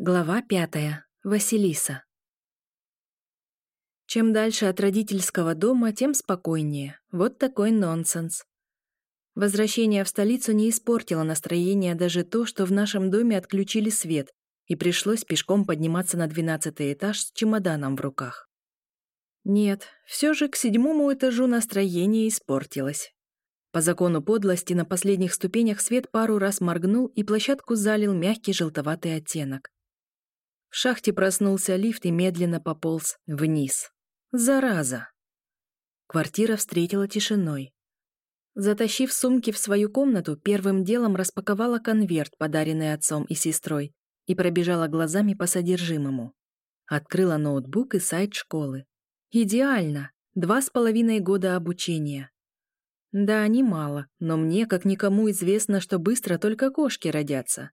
Глава пятая. Василиса. Чем дальше от родительского дома, тем спокойнее. Вот такой нонсенс. Возвращение в столицу не испортило настроение даже то, что в нашем доме отключили свет, и пришлось пешком подниматься на двенадцатый этаж с чемоданом в руках. Нет, все же к седьмому этажу настроение испортилось. По закону подлости на последних ступенях свет пару раз моргнул, и площадку залил мягкий желтоватый оттенок. В шахте проснулся лифт и медленно пополз вниз. Зараза! Квартира встретила тишиной. Затащив сумки в свою комнату, первым делом распаковала конверт, подаренный отцом и сестрой, и пробежала глазами по содержимому. Открыла ноутбук и сайт школы. Идеально! Два с половиной года обучения. Да, немало, но мне, как никому, известно, что быстро только кошки родятся.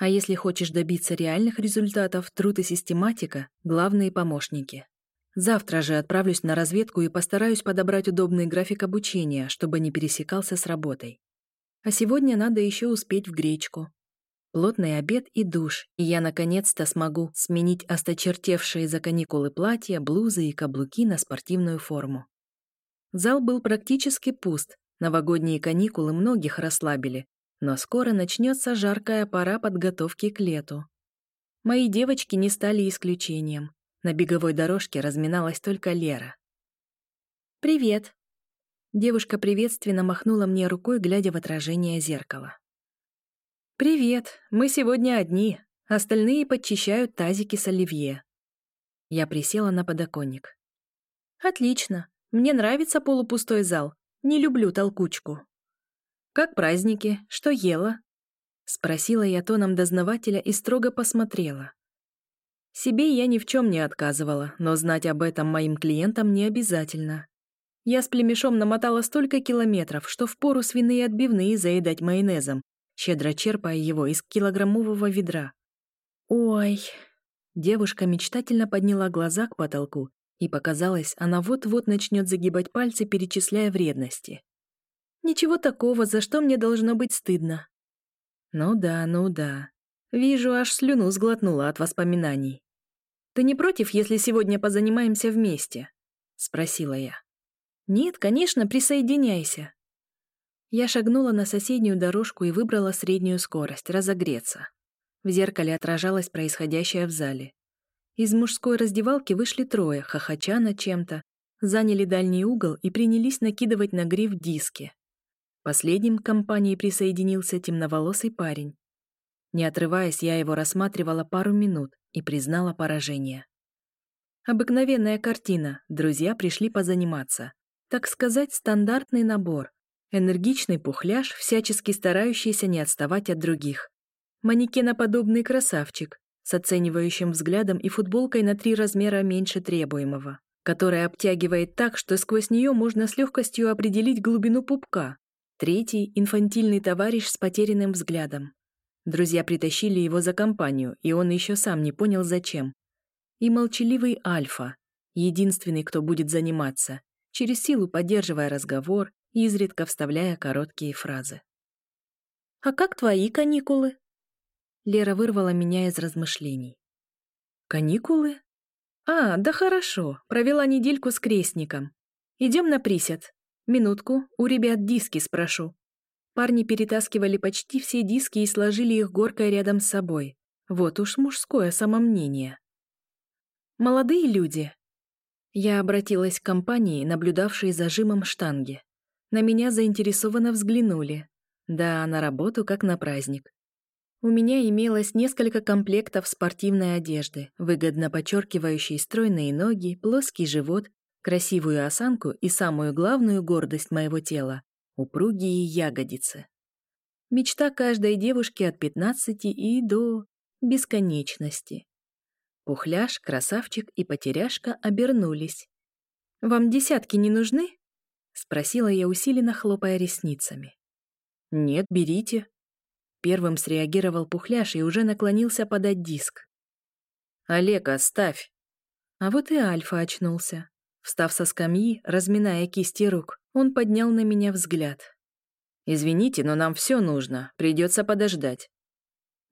А если хочешь добиться реальных результатов, труд и систематика – главные помощники. Завтра же отправлюсь на разведку и постараюсь подобрать удобный график обучения, чтобы не пересекался с работой. А сегодня надо еще успеть в гречку. Плотный обед и душ, и я наконец-то смогу сменить осточертевшие за каникулы платья, блузы и каблуки на спортивную форму. Зал был практически пуст, новогодние каникулы многих расслабили, но скоро начнется жаркая пора подготовки к лету. Мои девочки не стали исключением. На беговой дорожке разминалась только Лера. «Привет!» Девушка приветственно махнула мне рукой, глядя в отражение зеркала. «Привет! Мы сегодня одни. Остальные подчищают тазики с оливье». Я присела на подоконник. «Отлично. Мне нравится полупустой зал. Не люблю толкучку». «Как праздники? Что ела?» Спросила я тоном дознавателя и строго посмотрела. Себе я ни в чем не отказывала, но знать об этом моим клиентам не обязательно. Я с племешом намотала столько километров, что впору свиные отбивные заедать майонезом, щедро черпая его из килограммового ведра. «Ой!» Девушка мечтательно подняла глаза к потолку, и показалось, она вот-вот начнет загибать пальцы, перечисляя вредности. Ничего такого, за что мне должно быть стыдно. Ну да, ну да. Вижу, аж слюну сглотнула от воспоминаний. «Ты не против, если сегодня позанимаемся вместе?» — спросила я. «Нет, конечно, присоединяйся». Я шагнула на соседнюю дорожку и выбрала среднюю скорость, разогреться. В зеркале отражалось происходящее в зале. Из мужской раздевалки вышли трое, хохоча над чем-то, заняли дальний угол и принялись накидывать на гриф диски. Последним к компании присоединился темноволосый парень. Не отрываясь, я его рассматривала пару минут и признала поражение. Обыкновенная картина, друзья пришли позаниматься. Так сказать, стандартный набор. Энергичный пухляж, всячески старающийся не отставать от других. Манекеноподобный красавчик с оценивающим взглядом и футболкой на три размера меньше требуемого, которая обтягивает так, что сквозь нее можно с легкостью определить глубину пупка, Третий — инфантильный товарищ с потерянным взглядом. Друзья притащили его за компанию, и он еще сам не понял, зачем. И молчаливый Альфа, единственный, кто будет заниматься, через силу поддерживая разговор изредка вставляя короткие фразы. «А как твои каникулы?» Лера вырвала меня из размышлений. «Каникулы? А, да хорошо, провела недельку с крестником. Идем на присед. Минутку, у ребят диски спрошу. Парни перетаскивали почти все диски и сложили их горкой рядом с собой. Вот уж мужское самомнение. Молодые люди. Я обратилась к компании, наблюдавшей за жимом штанги. На меня заинтересованно взглянули. Да, на работу как на праздник. У меня имелось несколько комплектов спортивной одежды, выгодно подчеркивающей стройные ноги, плоский живот красивую осанку и самую главную гордость моего тела — упругие ягодицы. Мечта каждой девушки от 15 и до бесконечности. Пухляш, красавчик и потеряшка обернулись. «Вам десятки не нужны?» — спросила я усиленно, хлопая ресницами. «Нет, берите». Первым среагировал Пухляш и уже наклонился подать диск. «Олег, оставь!» А вот и Альфа очнулся. Встав со скамьи, разминая кисти рук, он поднял на меня взгляд. «Извините, но нам все нужно, придется подождать».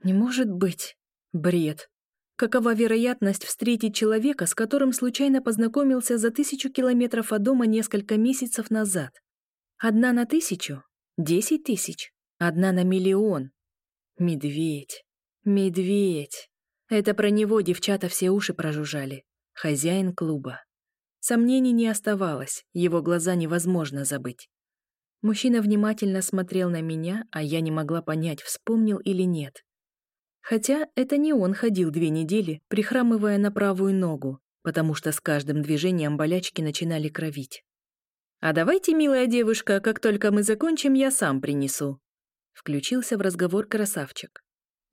«Не может быть. Бред. Какова вероятность встретить человека, с которым случайно познакомился за тысячу километров от дома несколько месяцев назад? Одна на тысячу? Десять тысяч? Одна на миллион? Медведь. Медведь. Это про него девчата все уши прожужжали. Хозяин клуба. Сомнений не оставалось, его глаза невозможно забыть. Мужчина внимательно смотрел на меня, а я не могла понять, вспомнил или нет. Хотя это не он ходил две недели, прихрамывая на правую ногу, потому что с каждым движением болячки начинали кровить. «А давайте, милая девушка, как только мы закончим, я сам принесу», включился в разговор красавчик.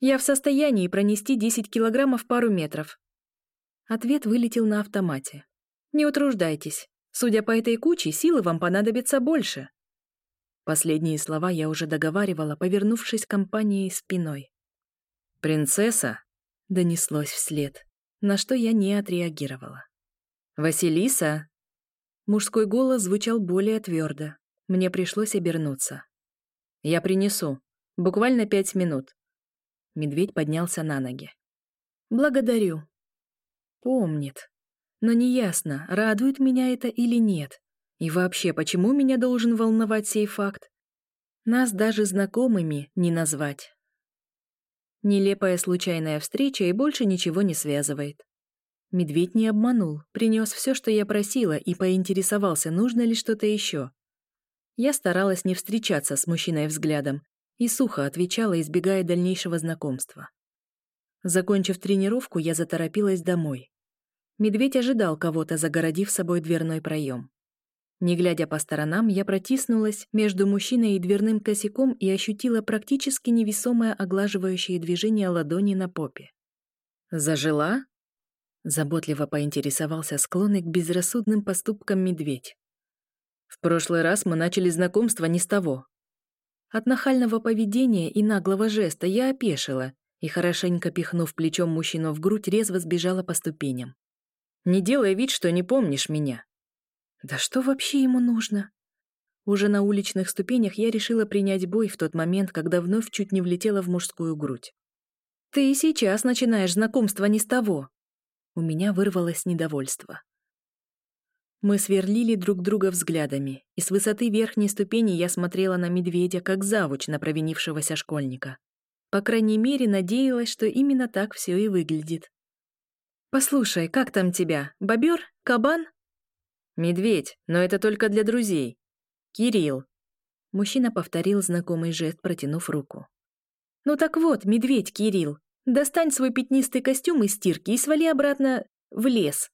«Я в состоянии пронести 10 килограммов пару метров». Ответ вылетел на автомате. «Не утруждайтесь. Судя по этой куче, силы вам понадобится больше». Последние слова я уже договаривала, повернувшись к компании спиной. «Принцесса?» — донеслось вслед, на что я не отреагировала. «Василиса?» Мужской голос звучал более твердо. Мне пришлось обернуться. «Я принесу. Буквально пять минут». Медведь поднялся на ноги. «Благодарю». Помнит. Но неясно, радует меня это или нет. И вообще, почему меня должен волновать сей факт? Нас даже знакомыми не назвать. Нелепая случайная встреча и больше ничего не связывает. Медведь не обманул, принес все, что я просила, и поинтересовался, нужно ли что-то еще. Я старалась не встречаться с мужчиной взглядом и сухо отвечала, избегая дальнейшего знакомства. Закончив тренировку, я заторопилась домой. Медведь ожидал кого-то, загородив собой дверной проем. Не глядя по сторонам, я протиснулась между мужчиной и дверным косяком и ощутила практически невесомое оглаживающее движение ладони на попе. «Зажила?» Заботливо поинтересовался склонный к безрассудным поступкам медведь. «В прошлый раз мы начали знакомство не с того». От нахального поведения и наглого жеста я опешила и, хорошенько пихнув плечом мужчину в грудь, резво сбежала по ступеням. «Не делай вид, что не помнишь меня», да что вообще ему нужно? Уже на уличных ступенях я решила принять бой в тот момент, когда вновь чуть не влетела в мужскую грудь. «Ты и сейчас начинаешь знакомство не с того!» У меня вырвалось недовольство. Мы сверлили друг друга взглядами, и с высоты верхней ступени я смотрела на медведя, как завуч на провинившегося школьника. По крайней мере, надеялась, что именно так все и выглядит. «Послушай, как там тебя? Бобер? Кабан?» «Медведь, но это только для друзей. Кирилл». Мужчина повторил знакомый жест, протянув руку. «Ну так вот, медведь Кирилл, достань свой пятнистый костюм из стирки и свали обратно в лес.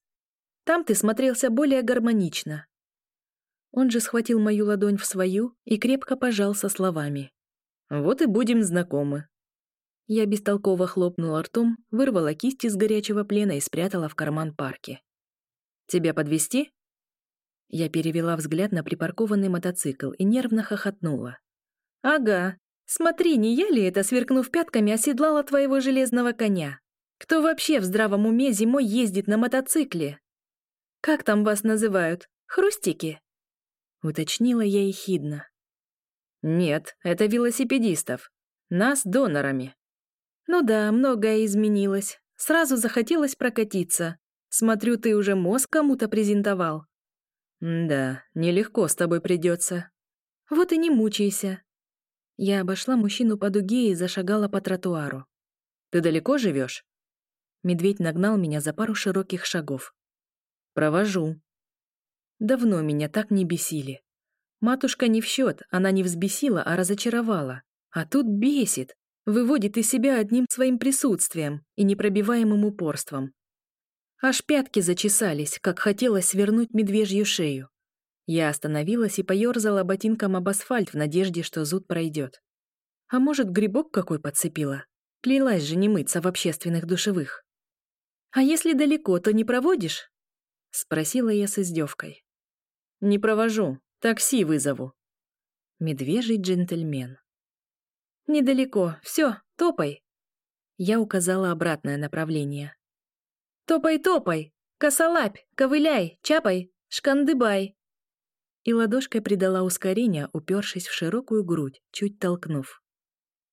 Там ты смотрелся более гармонично». Он же схватил мою ладонь в свою и крепко пожал со словами. «Вот и будем знакомы». Я бестолково хлопнула ртом, вырвала кисть из горячего плена и спрятала в карман парки. «Тебя подвести? Я перевела взгляд на припаркованный мотоцикл и нервно хохотнула. «Ага, смотри, не я ли это, сверкнув пятками, оседлала твоего железного коня? Кто вообще в здравом уме зимой ездит на мотоцикле? Как там вас называют? Хрустики?» Уточнила я ехидно. «Нет, это велосипедистов. Нас донорами». «Ну да, многое изменилось. Сразу захотелось прокатиться. Смотрю, ты уже мозг кому-то презентовал. «Да, нелегко с тобой придется. Вот и не мучайся». Я обошла мужчину по дуге и зашагала по тротуару. «Ты далеко живешь? Медведь нагнал меня за пару широких шагов. «Провожу». Давно меня так не бесили. Матушка не в счет, она не взбесила, а разочаровала. А тут бесит, выводит из себя одним своим присутствием и непробиваемым упорством. Аж пятки зачесались, как хотелось свернуть медвежью шею. Я остановилась и поёрзала ботинком об асфальт в надежде, что зуд пройдет. А может, грибок какой подцепила? Клялась же не мыться в общественных душевых. «А если далеко, то не проводишь?» — спросила я с издевкой. «Не провожу, такси вызову». Медвежий джентльмен. «Недалеко, все, топай». Я указала обратное направление. Топай-топай! Косолапь! Ковыляй! Чапай! Шкандыбай!» И ладошкой придала ускорение, упершись в широкую грудь, чуть толкнув.